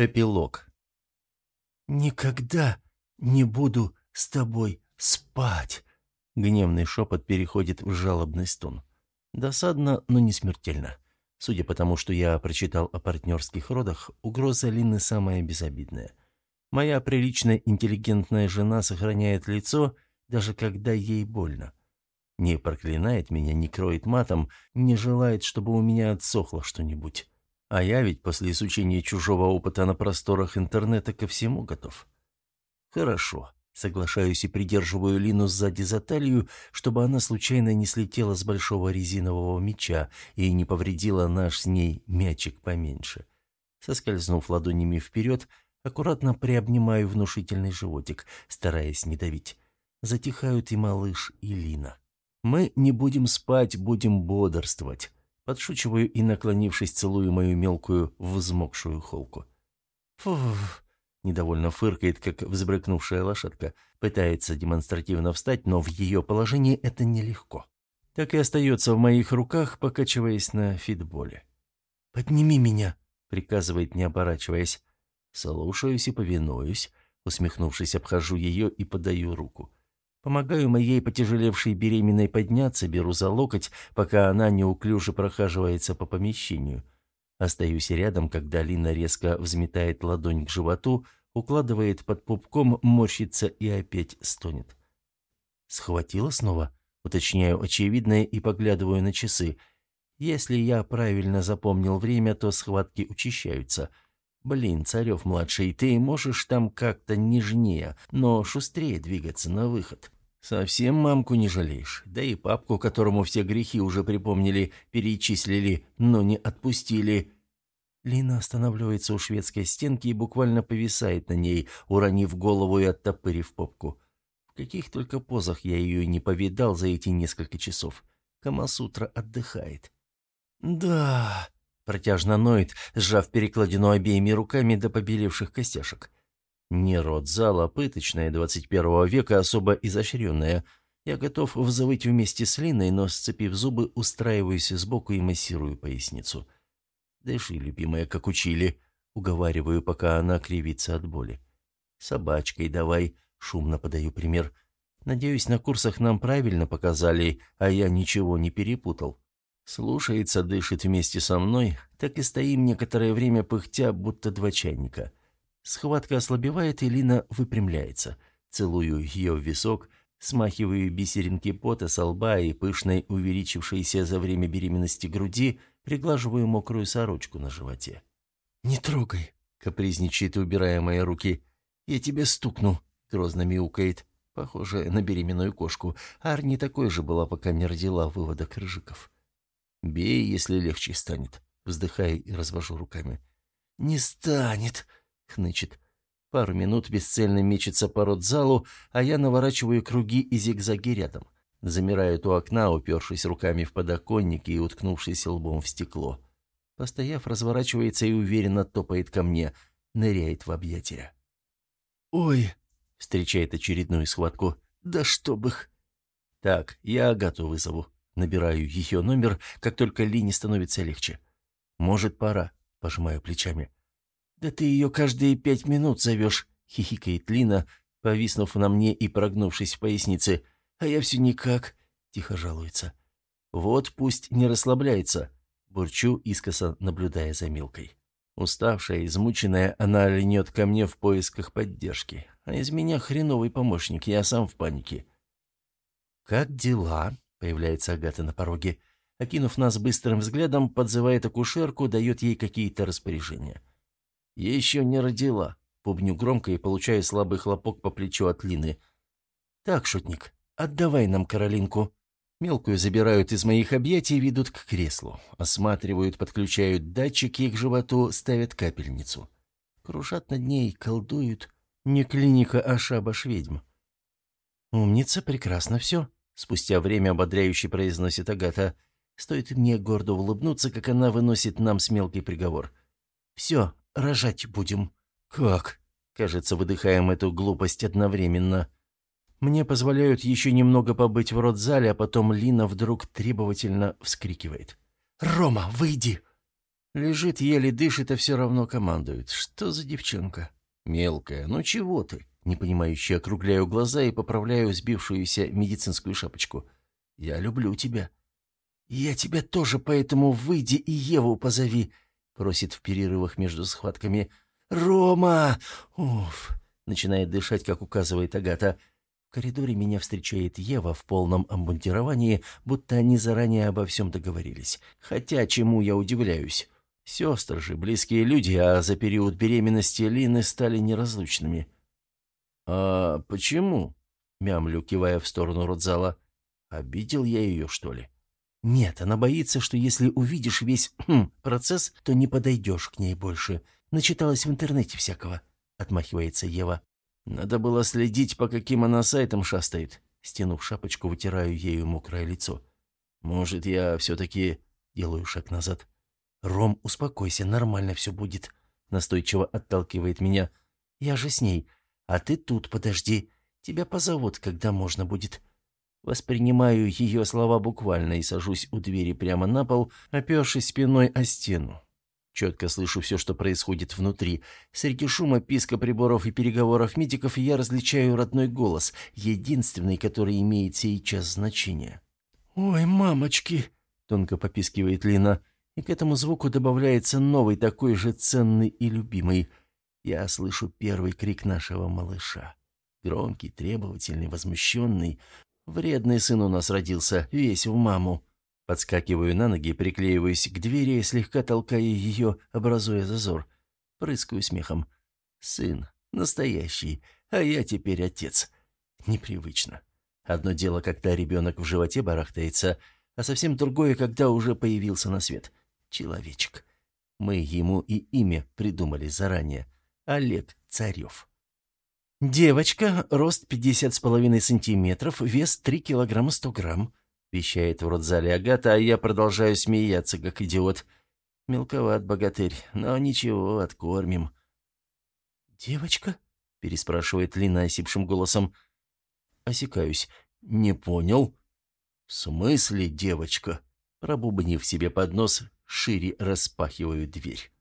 Эпилог. «Никогда не буду с тобой спать!» Гневный шепот переходит в жалобный стон. Досадно, но не смертельно. Судя по тому, что я прочитал о партнерских родах, угроза Лины самая безобидная. Моя приличная интеллигентная жена сохраняет лицо, даже когда ей больно. Не проклинает меня, не кроет матом, не желает, чтобы у меня отсохло что-нибудь. А я ведь после изучения чужого опыта на просторах интернета ко всему готов. Хорошо. Соглашаюсь и придерживаю Лину сзади за талию, чтобы она случайно не слетела с большого резинового мяча и не повредила наш с ней мячик поменьше. Соскользнув ладонями вперед, аккуратно приобнимаю внушительный животик, стараясь не давить. Затихают и малыш, и Лина. Мы не будем спать, будем бодрствовать. Подшучиваю и, наклонившись, целую мою мелкую, взмокшую холку. «Фуф!» — недовольно фыркает, как взбрыкнувшая лошадка. Пытается демонстративно встать, но в ее положении это нелегко. Так и остается в моих руках, покачиваясь на фитболе. «Подними меня!» — приказывает, не оборачиваясь. Слушаюсь и повинуюсь. Усмехнувшись, обхожу ее и подаю руку. Помогаю моей потяжелевшей беременной подняться, беру за локоть, пока она неуклюже прохаживается по помещению. Остаюсь рядом, когда Лина резко взметает ладонь к животу, укладывает под пупком, морщится и опять стонет. «Схватила снова?» Уточняю очевидное и поглядываю на часы. Если я правильно запомнил время, то схватки учащаются. Блин, Царев-младший, ты можешь там как-то нежнее, но шустрее двигаться на выход. Совсем мамку не жалеешь, да и папку, которому все грехи уже припомнили, перечислили, но не отпустили. Лина останавливается у шведской стенки и буквально повисает на ней, уронив голову и оттопырив попку. В каких только позах я ее не повидал за эти несколько часов. Камасутра отдыхает. «Да», — протяжно ноет, сжав перекладину обеими руками до побелевших костяшек. Не родзал, а пыточная 21 века, особо изощренная. Я готов взвыть вместе с Линой, но, сцепив зубы, устраиваюсь сбоку и массирую поясницу. «Дыши, любимая, как учили», — уговариваю, пока она кривится от боли. «Собачкой давай», — шумно подаю пример. «Надеюсь, на курсах нам правильно показали, а я ничего не перепутал». Слушается, дышит вместе со мной, так и стоим некоторое время пыхтя, будто два чайника. Схватка ослабевает, и Лина выпрямляется. Целую ее в висок, смахиваю бисеринки пота со лба и пышной, увеличившейся за время беременности груди, приглаживаю мокрую сорочку на животе. «Не трогай», — капризничает, убирая мои руки. «Я тебя стукну», — грозно мяукает. Похоже на беременную кошку. Арни такой же была, пока не родила выводок рыжиков. «Бей, если легче станет», — вздыхая и развожу руками. «Не станет», — хнычет. Пару минут бесцельно мечется по родзалу, а я наворачиваю круги и зигзаги рядом. Замирает у окна, упершись руками в подоконник и уткнувшись лбом в стекло. Постояв, разворачивается и уверенно топает ко мне, ныряет в объятия. «Ой!» — встречает очередную схватку. «Да чтоб их!» «Так, я Агату вызову». Набираю ее номер, как только Лине становится легче. «Может, пора», — пожимаю плечами. «Да ты ее каждые пять минут зовешь», — хихикает Лина, повиснув на мне и прогнувшись в пояснице. «А я все никак», — тихо жалуется. «Вот пусть не расслабляется», — бурчу, искоса наблюдая за Милкой. Уставшая, измученная, она льнет ко мне в поисках поддержки. А из меня хреновый помощник, я сам в панике. «Как дела?» — появляется Агата на пороге. Окинув нас быстрым взглядом, подзывает акушерку, дает ей какие-то распоряжения. «Еще не родила», — пубню громко и получаю слабый хлопок по плечу от Лины. «Так, шутник, отдавай нам Каролинку». Мелкую забирают из моих объятий и ведут к креслу. Осматривают, подключают датчики к животу, ставят капельницу. Кружат над ней, колдуют. Не клиника, а шабаш ведьм. «Умница, прекрасно все», — спустя время ободряюще произносит Агата. Стоит мне гордо улыбнуться, как она выносит нам с мелкий приговор. «Все, рожать будем». «Как?» Кажется, выдыхаем эту глупость одновременно. Мне позволяют еще немного побыть в родзале, а потом Лина вдруг требовательно вскрикивает. «Рома, выйди!» Лежит, еле дышит, а все равно командует. Что за девчонка? Мелкая, ну чего ты? Непонимающе округляю глаза и поправляю сбившуюся медицинскую шапочку. Я люблю тебя. Я тебя тоже, поэтому выйди и Еву позови, просит в перерывах между схватками. Рома! Уф! Начинает дышать, как указывает Агата. В коридоре меня встречает Ева в полном обмундировании, будто они заранее обо всем договорились. Хотя чему я удивляюсь? Сестры же, близкие люди, а за период беременности Лины стали неразлучными. «А почему?» — мямлю, кивая в сторону родзала. «Обидел я ее, что ли?» «Нет, она боится, что если увидишь весь хм, процесс, то не подойдешь к ней больше. Начиталась в интернете всякого», — отмахивается Ева. Надо было следить, по каким она сайтам шастает. Стянув шапочку, вытираю ею мокрое лицо. Может, я все-таки делаю шаг назад. «Ром, успокойся, нормально все будет», — настойчиво отталкивает меня. «Я же с ней. А ты тут подожди. Тебя позовут, когда можно будет». Воспринимаю ее слова буквально и сажусь у двери прямо на пол, опершись спиной о стену. Четко слышу все, что происходит внутри. Среди шума, писка приборов и переговоров медиков я различаю родной голос, единственный, который имеет сейчас значение. «Ой, мамочки!» — тонко попискивает Лина, и к этому звуку добавляется новый, такой же ценный и любимый. Я слышу первый крик нашего малыша. Громкий, требовательный, возмущенный. Вредный сын у нас родился, весь в маму. Подскакиваю на ноги, приклеиваюсь к двери, слегка толкая ее, образуя зазор. Прыскаю смехом. Сын. Настоящий. А я теперь отец. Непривычно. Одно дело, когда ребенок в животе барахтается, а совсем другое, когда уже появился на свет. Человечек. Мы ему и имя придумали заранее. Олег Царев. Девочка, рост пятьдесят с половиной сантиметров, вес три килограмма сто грамм. — вещает в родзале Агата, а я продолжаю смеяться, как идиот. Мелковат богатырь, но ничего, откормим. «Девочка?» — переспрашивает Лина осипшим голосом. Осекаюсь. «Не понял?» «В смысле, девочка?» Пробубнив себе под нос, шире распахиваю дверь.